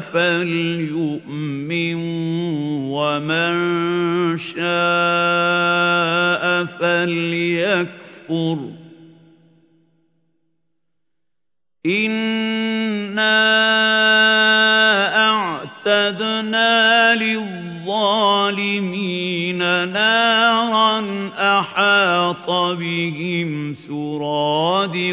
فليؤمن ومن شاء فليكفر إنا أعتدنا للظالمين نارا أحاط بهم سرادقها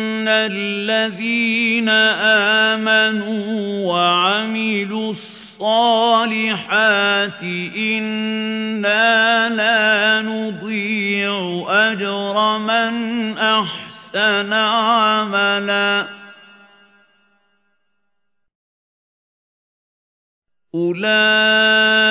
الَّذِينَ آمَنُوا وَعَمِلُوا الصَّالِحَاتِ إِنَّا لَا نُضِيعُ أَجْرَ مَنْ أَحْسَنَ عَمَلًا. أُولَئِكَ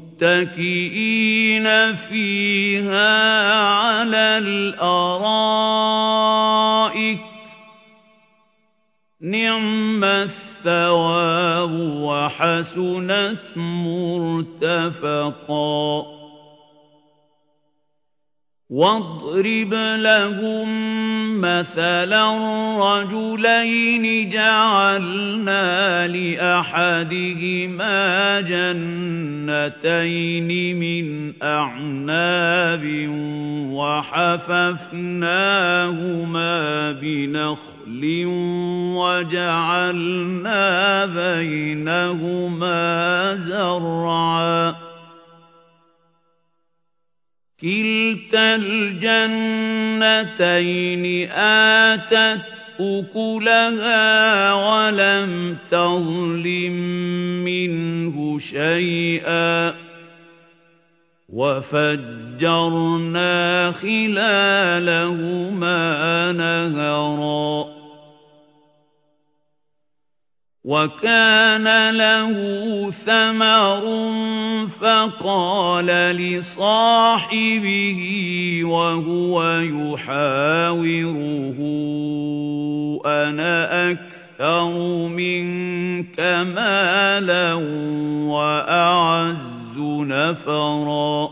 متكئين فيها على الأرائك نعم الثواب وحسنت مرتفقا واضرب لهم مثلا رجلين جعلنا لأحدهما جنتين من أعناب وحففناهما بنخل وجعلنا بينهما زرعا. كلتا الجنتين آتت أكلها ولم تظلم منه شيئا وفجرنا خلالهما نهرا وكان له ثمر فقال لصاحبه وهو يحاوره أنا أكثر منك مالا وأعز نفرا.